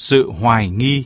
sự hoài nghi.